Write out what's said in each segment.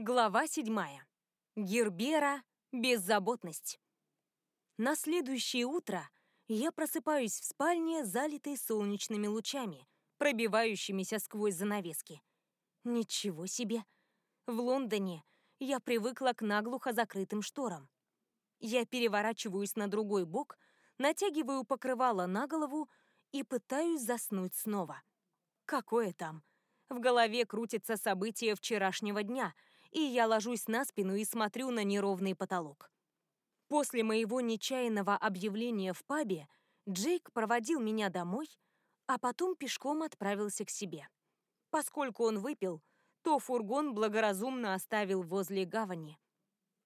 Глава седьмая. Гербера. Беззаботность. На следующее утро я просыпаюсь в спальне, залитой солнечными лучами, пробивающимися сквозь занавески. Ничего себе! В Лондоне я привыкла к наглухо закрытым шторам. Я переворачиваюсь на другой бок, натягиваю покрывало на голову и пытаюсь заснуть снова. Какое там? В голове крутятся события вчерашнего дня — и я ложусь на спину и смотрю на неровный потолок. После моего нечаянного объявления в пабе Джейк проводил меня домой, а потом пешком отправился к себе. Поскольку он выпил, то фургон благоразумно оставил возле гавани.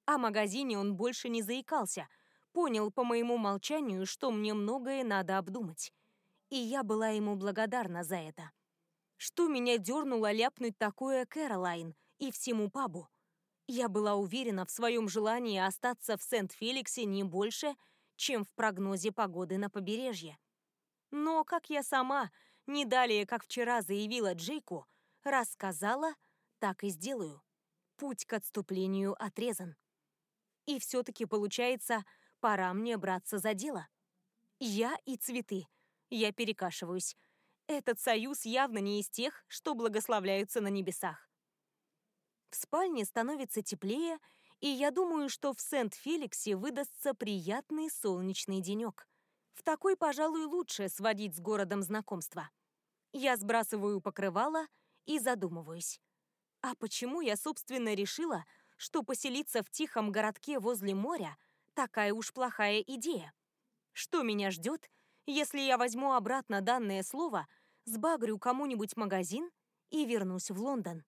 О магазине он больше не заикался, понял по моему молчанию, что мне многое надо обдумать. И я была ему благодарна за это. Что меня дернуло ляпнуть такое Кэролайн, и всему пабу. Я была уверена в своем желании остаться в Сент-Феликсе не больше, чем в прогнозе погоды на побережье. Но, как я сама, не далее, как вчера заявила Джейку, рассказала, так и сделаю. Путь к отступлению отрезан. И все-таки, получается, пора мне браться за дело. Я и цветы. Я перекашиваюсь. Этот союз явно не из тех, что благословляются на небесах. В спальне становится теплее, и я думаю, что в Сент-Феликсе выдастся приятный солнечный денек. В такой, пожалуй, лучше сводить с городом знакомства. Я сбрасываю покрывало и задумываюсь. А почему я, собственно, решила, что поселиться в тихом городке возле моря – такая уж плохая идея? Что меня ждет, если я возьму обратно данное слово, сбагрю кому-нибудь магазин и вернусь в Лондон?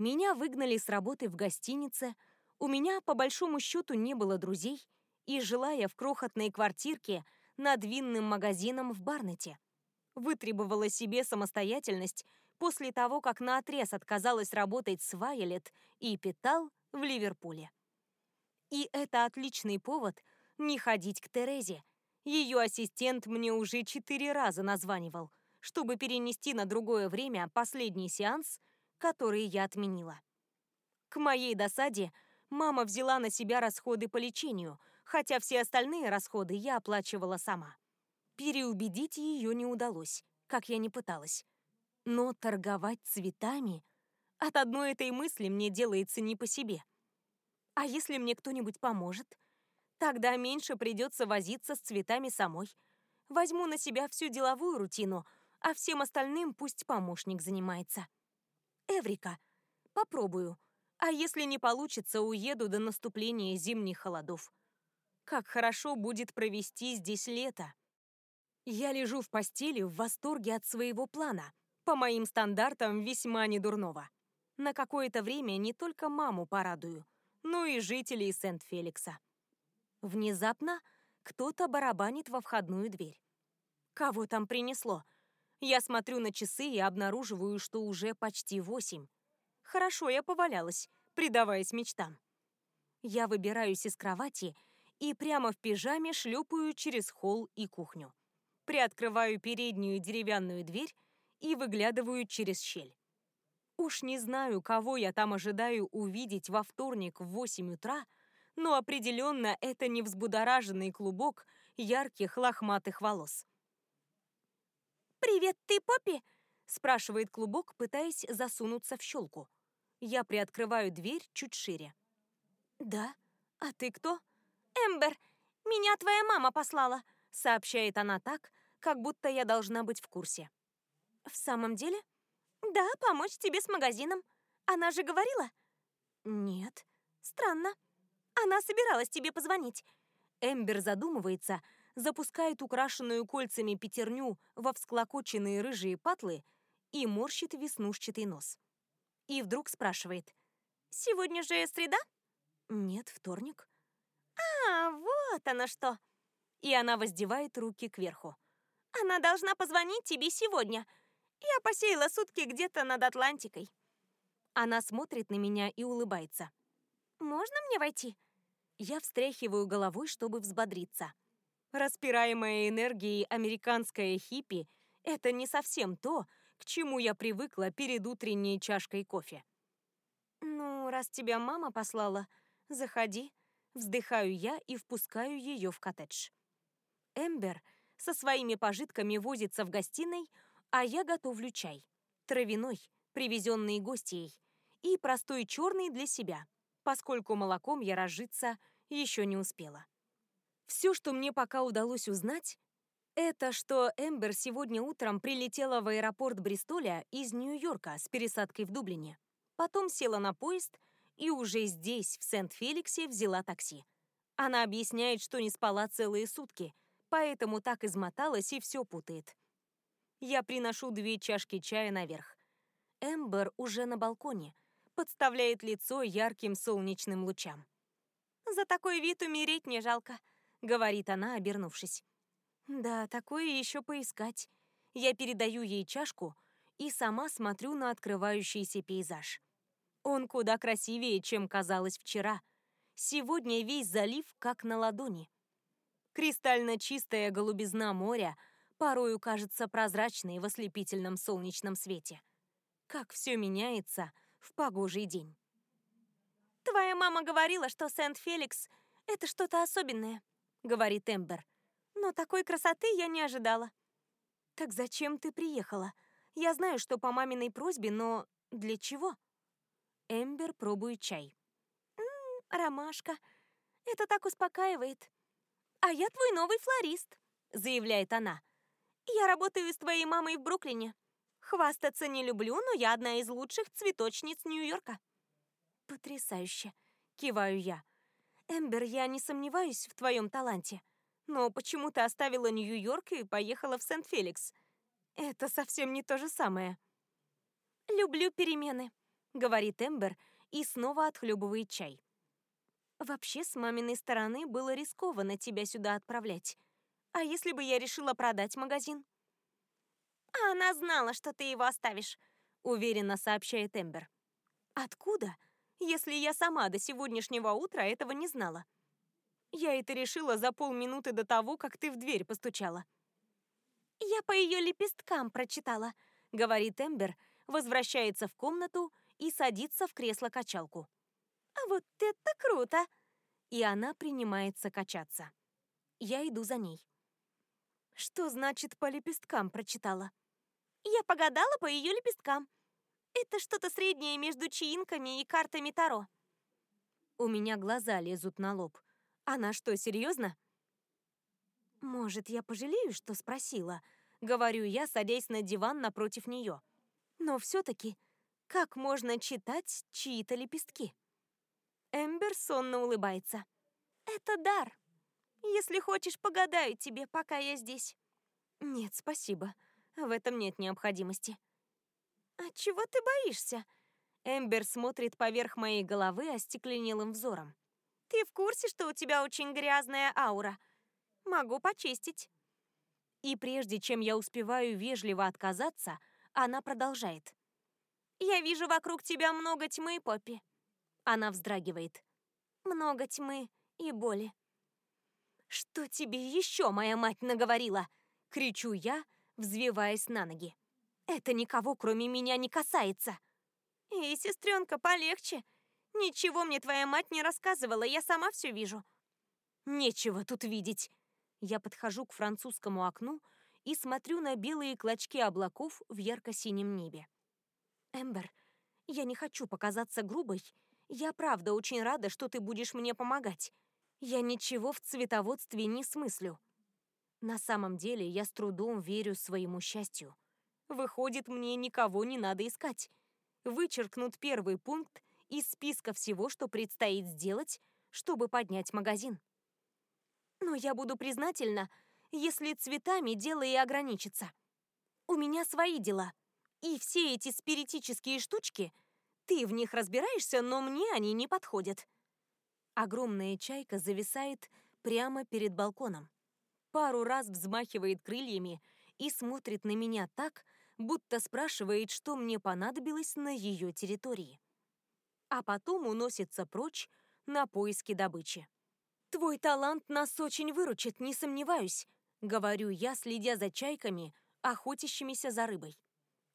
Меня выгнали с работы в гостинице, у меня, по большому счету, не было друзей, и жила я в крохотной квартирке над винным магазином в Барнете. Вытребовала себе самостоятельность после того, как наотрез отказалась работать с Вайолет и Питал в Ливерпуле. И это отличный повод не ходить к Терезе. Ее ассистент мне уже четыре раза названивал, чтобы перенести на другое время последний сеанс которые я отменила. К моей досаде мама взяла на себя расходы по лечению, хотя все остальные расходы я оплачивала сама. Переубедить ее не удалось, как я не пыталась. Но торговать цветами... От одной этой мысли мне делается не по себе. А если мне кто-нибудь поможет? Тогда меньше придется возиться с цветами самой. Возьму на себя всю деловую рутину, а всем остальным пусть помощник занимается. Эврика. Попробую. А если не получится, уеду до наступления зимних холодов. Как хорошо будет провести здесь лето. Я лежу в постели в восторге от своего плана. По моим стандартам, весьма недурного. На какое-то время не только маму порадую, но и жителей Сент-Феликса. Внезапно кто-то барабанит во входную дверь. Кого там принесло? Я смотрю на часы и обнаруживаю, что уже почти восемь. Хорошо я повалялась, предаваясь мечтам. Я выбираюсь из кровати и прямо в пижаме шлепаю через холл и кухню. Приоткрываю переднюю деревянную дверь и выглядываю через щель. Уж не знаю, кого я там ожидаю увидеть во вторник в 8 утра, но определенно это не взбудораженный клубок ярких лохматых волос. «Привет, ты Поппи?» — спрашивает клубок, пытаясь засунуться в щелку. Я приоткрываю дверь чуть шире. «Да? А ты кто?» «Эмбер, меня твоя мама послала», — сообщает она так, как будто я должна быть в курсе. «В самом деле?» «Да, помочь тебе с магазином. Она же говорила?» «Нет». «Странно. Она собиралась тебе позвонить». Эмбер задумывается, запускает украшенную кольцами пятерню во всклокоченные рыжие патлы и морщит веснушчатый нос. И вдруг спрашивает. «Сегодня же среда?» «Нет, вторник». «А, вот оно что!» И она воздевает руки кверху. «Она должна позвонить тебе сегодня. Я посеяла сутки где-то над Атлантикой». Она смотрит на меня и улыбается. «Можно мне войти?» Я встряхиваю головой, чтобы взбодриться. Распираемая энергией американская хиппи – это не совсем то, к чему я привыкла перед утренней чашкой кофе. «Ну, раз тебя мама послала, заходи». Вздыхаю я и впускаю ее в коттедж. Эмбер со своими пожитками возится в гостиной, а я готовлю чай. Травяной, привезенный гостьей, и простой черный для себя, поскольку молоком я разжиться еще не успела. Все, что мне пока удалось узнать, это что Эмбер сегодня утром прилетела в аэропорт Бристоля из Нью-Йорка с пересадкой в Дублине. Потом села на поезд и уже здесь, в Сент-Феликсе, взяла такси. Она объясняет, что не спала целые сутки, поэтому так измоталась и все путает. Я приношу две чашки чая наверх. Эмбер уже на балконе, подставляет лицо ярким солнечным лучам. «За такой вид умереть не жалко», — говорит она, обернувшись. «Да, такое еще поискать». Я передаю ей чашку и сама смотрю на открывающийся пейзаж. Он куда красивее, чем казалось вчера. Сегодня весь залив как на ладони. Кристально чистая голубизна моря порою кажется прозрачной в ослепительном солнечном свете. Как все меняется в погожий день. «Твоя мама говорила, что Сент-Феликс — это что-то особенное», — говорит Эмбер. «Но такой красоты я не ожидала». «Так зачем ты приехала? Я знаю, что по маминой просьбе, но для чего?» Эмбер пробует чай. «Ммм, ромашка. Это так успокаивает. А я твой новый флорист», — заявляет она. «Я работаю с твоей мамой в Бруклине. Хвастаться не люблю, но я одна из лучших цветочниц Нью-Йорка». «Потрясающе», — киваю я. «Эмбер, я не сомневаюсь в твоем таланте. Но почему ты оставила Нью-Йорк и поехала в Сент-Феликс? Это совсем не то же самое». «Люблю перемены», — говорит Эмбер и снова отхлебывает чай. «Вообще, с маминой стороны было рискованно тебя сюда отправлять. А если бы я решила продать магазин?» «А она знала, что ты его оставишь», — уверенно сообщает Эмбер. «Откуда, если я сама до сегодняшнего утра этого не знала?» «Я это решила за полминуты до того, как ты в дверь постучала». «Я по ее лепесткам прочитала», — говорит Эмбер, возвращается в комнату и садится в кресло-качалку. «А вот это круто!» И она принимается качаться. Я иду за ней. Что значит по лепесткам прочитала? Я погадала по ее лепесткам. Это что-то среднее между чаинками и картами Таро. У меня глаза лезут на лоб. Она что, серьезно? Может, я пожалею, что спросила? Говорю я, садясь на диван напротив нее. Но все-таки как можно читать чьи-то лепестки? Эмбер сонно улыбается. Это дар. Если хочешь, погадаю тебе, пока я здесь. Нет, спасибо. В этом нет необходимости. А чего ты боишься? Эмбер смотрит поверх моей головы остекленелым взором. Ты в курсе, что у тебя очень грязная аура? Могу почистить. И прежде чем я успеваю вежливо отказаться, она продолжает. Я вижу вокруг тебя много тьмы, Поппи. Она вздрагивает. Много тьмы и боли. Что тебе еще моя мать наговорила? Кричу я, взвиваясь на ноги. Это никого, кроме меня, не касается. Эй, сестренка, полегче. Ничего мне твоя мать не рассказывала, я сама все вижу. Нечего тут видеть. Я подхожу к французскому окну и смотрю на белые клочки облаков в ярко-синем небе. Эмбер, я не хочу показаться грубой. Я правда очень рада, что ты будешь мне помогать. Я ничего в цветоводстве не смыслю. На самом деле я с трудом верю своему счастью. Выходит, мне никого не надо искать. Вычеркнут первый пункт из списка всего, что предстоит сделать, чтобы поднять магазин. Но я буду признательна, если цветами дело и ограничится. У меня свои дела. И все эти спиритические штучки, ты в них разбираешься, но мне они не подходят. Огромная чайка зависает прямо перед балконом. Пару раз взмахивает крыльями и смотрит на меня так, будто спрашивает, что мне понадобилось на ее территории. А потом уносится прочь на поиски добычи. «Твой талант нас очень выручит, не сомневаюсь», — говорю я, следя за чайками, охотящимися за рыбой.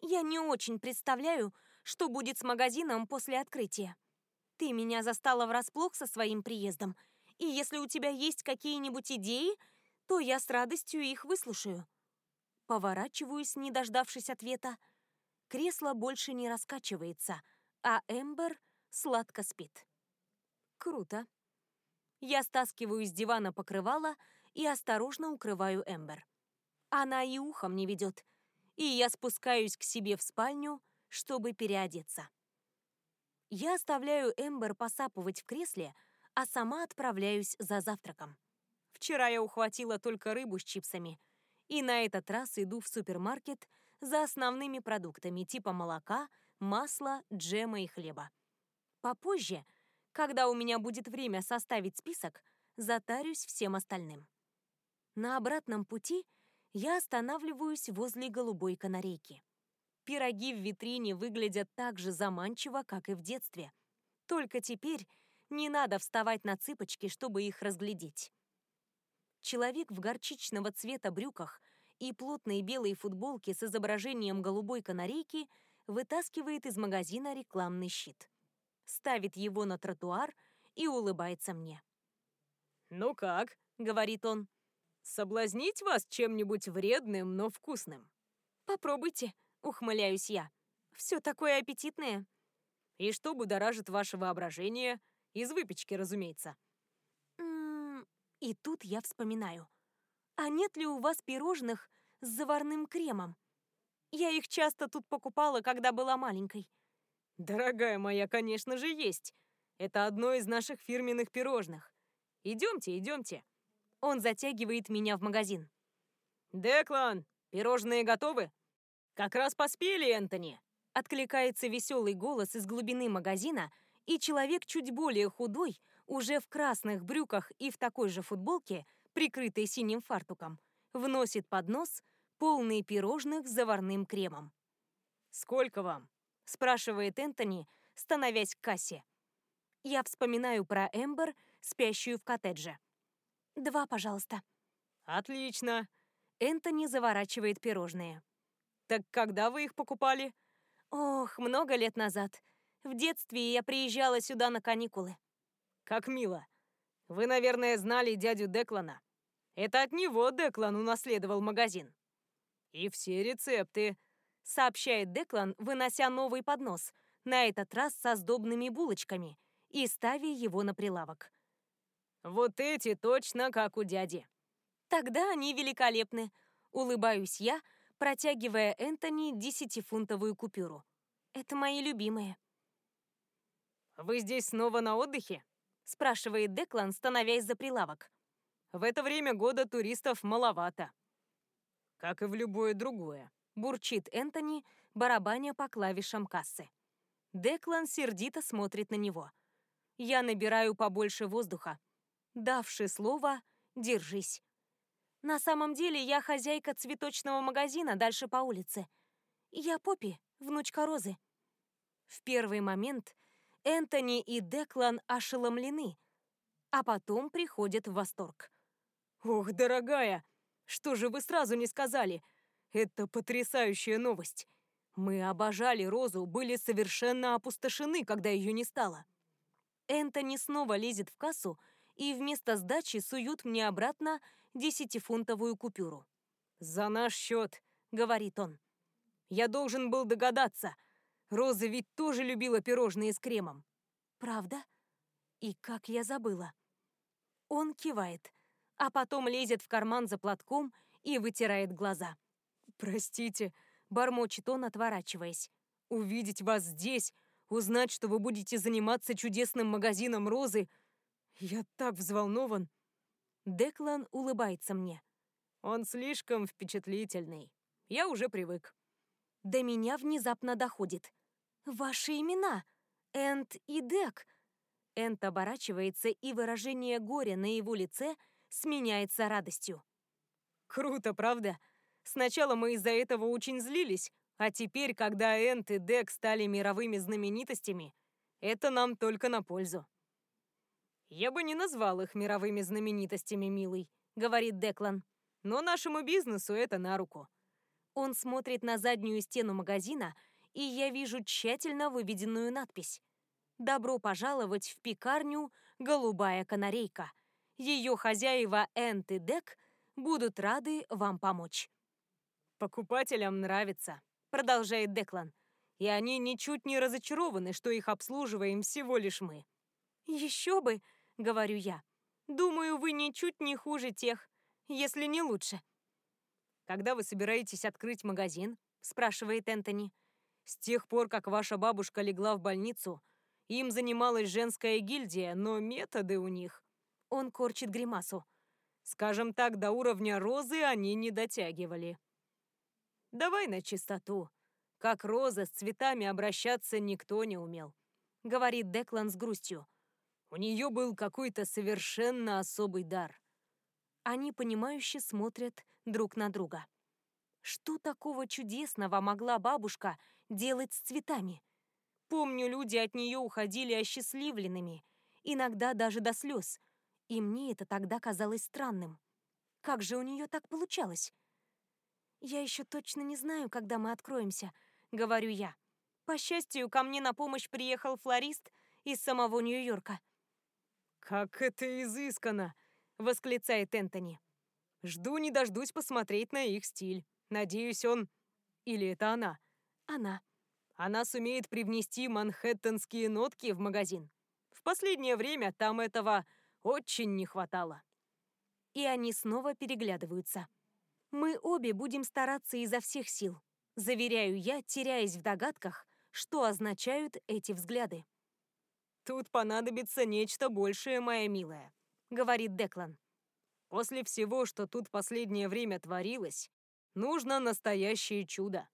Я не очень представляю, что будет с магазином после открытия. Ты меня застала врасплох со своим приездом, и если у тебя есть какие-нибудь идеи, то я с радостью их выслушаю. Поворачиваюсь, не дождавшись ответа. Кресло больше не раскачивается, а Эмбер сладко спит. Круто. Я стаскиваю с дивана покрывало и осторожно укрываю Эмбер. Она и ухом не ведет, и я спускаюсь к себе в спальню, чтобы переодеться. Я оставляю Эмбер посапывать в кресле, а сама отправляюсь за завтраком. Вчера я ухватила только рыбу с чипсами, и на этот раз иду в супермаркет за основными продуктами типа молока, масла, джема и хлеба. Попозже, когда у меня будет время составить список, затарюсь всем остальным. На обратном пути я останавливаюсь возле голубой канарейки. Пироги в витрине выглядят так же заманчиво, как и в детстве. Только теперь не надо вставать на цыпочки, чтобы их разглядеть. Человек в горчичного цвета брюках и плотной белой футболке с изображением голубой канарейки вытаскивает из магазина рекламный щит. Ставит его на тротуар и улыбается мне. «Ну как?» — говорит он. Соблазнить вас чем-нибудь вредным, но вкусным? Попробуйте, ухмыляюсь я. Все такое аппетитное. И что будоражит ваше воображение? Из выпечки, разумеется. И тут я вспоминаю. А нет ли у вас пирожных с заварным кремом? Я их часто тут покупала, когда была маленькой. Дорогая моя, конечно же, есть. Это одно из наших фирменных пирожных. Идемте, идемте. Он затягивает меня в магазин. «Деклан, пирожные готовы?» «Как раз поспели, Энтони!» Откликается веселый голос из глубины магазина, и человек чуть более худой, уже в красных брюках и в такой же футболке, прикрытой синим фартуком, вносит поднос, полный пирожных с заварным кремом. «Сколько вам?» – спрашивает Энтони, становясь к кассе. Я вспоминаю про Эмбер, спящую в коттедже. Два, пожалуйста. Отлично. Энтони заворачивает пирожные. Так когда вы их покупали? Ох, много лет назад. В детстве я приезжала сюда на каникулы. Как мило. Вы, наверное, знали дядю Деклана. Это от него Деклан унаследовал магазин. И все рецепты, сообщает Деклан, вынося новый поднос, на этот раз со сдобными булочками, и ставя его на прилавок. Вот эти точно как у дяди. Тогда они великолепны. Улыбаюсь я, протягивая Энтони десятифунтовую купюру. Это мои любимые. «Вы здесь снова на отдыхе?» Спрашивает Деклан, становясь за прилавок. «В это время года туристов маловато». «Как и в любое другое», бурчит Энтони, барабаня по клавишам кассы. Деклан сердито смотрит на него. Я набираю побольше воздуха давши слово «держись». На самом деле я хозяйка цветочного магазина дальше по улице. Я Поппи, внучка Розы. В первый момент Энтони и Деклан ошеломлены, а потом приходят в восторг. «Ох, дорогая, что же вы сразу не сказали? Это потрясающая новость. Мы обожали Розу, были совершенно опустошены, когда ее не стало». Энтони снова лезет в кассу и вместо сдачи суют мне обратно десятифунтовую купюру. «За наш счет», — говорит он. «Я должен был догадаться. Роза ведь тоже любила пирожные с кремом». «Правда? И как я забыла». Он кивает, а потом лезет в карман за платком и вытирает глаза. «Простите», — бормочет он, отворачиваясь. «Увидеть вас здесь, узнать, что вы будете заниматься чудесным магазином розы — я так взволнован. Деклан улыбается мне. Он слишком впечатлительный. Я уже привык. До меня внезапно доходит. Ваши имена. Энд и Дек. Энд оборачивается, и выражение горя на его лице сменяется радостью. Круто, правда? Сначала мы из-за этого очень злились, а теперь, когда Энд и Дек стали мировыми знаменитостями, это нам только на пользу. «Я бы не назвал их мировыми знаменитостями, милый», — говорит Деклан. «Но нашему бизнесу это на руку». Он смотрит на заднюю стену магазина и я вижу тщательно выведенную надпись. «Добро пожаловать в пекарню «Голубая канарейка». Ее хозяева Энт и Дек будут рады вам помочь». «Покупателям нравится», — продолжает Деклан. «И они ничуть не разочарованы, что их обслуживаем всего лишь мы». «Еще бы», — говорю я. «Думаю, вы ничуть не хуже тех, если не лучше». «Когда вы собираетесь открыть магазин?» — спрашивает Энтони. «С тех пор, как ваша бабушка легла в больницу, им занималась женская гильдия, но методы у них...» Он корчит гримасу. «Скажем так, до уровня розы они не дотягивали». «Давай на чистоту. Как роза с цветами обращаться никто не умел», — говорит Деклан с грустью. «У нее был какой-то совершенно особый дар». Они, понимающе смотрят друг на друга. Что такого чудесного могла бабушка делать с цветами? Помню, люди от нее уходили осчастливленными, иногда даже до слез, и мне это тогда казалось странным. Как же у нее так получалось? «Я еще точно не знаю, когда мы откроемся», — говорю я. По счастью, ко мне на помощь приехал флорист из самого Нью-Йорка. «Как это изысканно!» — восклицает Энтони. «Жду не дождусь посмотреть на их стиль. Надеюсь, он... Или это она?» «Она». «Она сумеет привнести манхэттенские нотки в магазин. В последнее время там этого очень не хватало». И они снова переглядываются. Мы обе будем стараться изо всех сил. Заверяю я, теряясь в догадках, что означают эти взгляды. «Тут понадобится нечто большее, моя милая», — говорит Деклан. «После всего, что тут последнее время творилось, нужно настоящее чудо.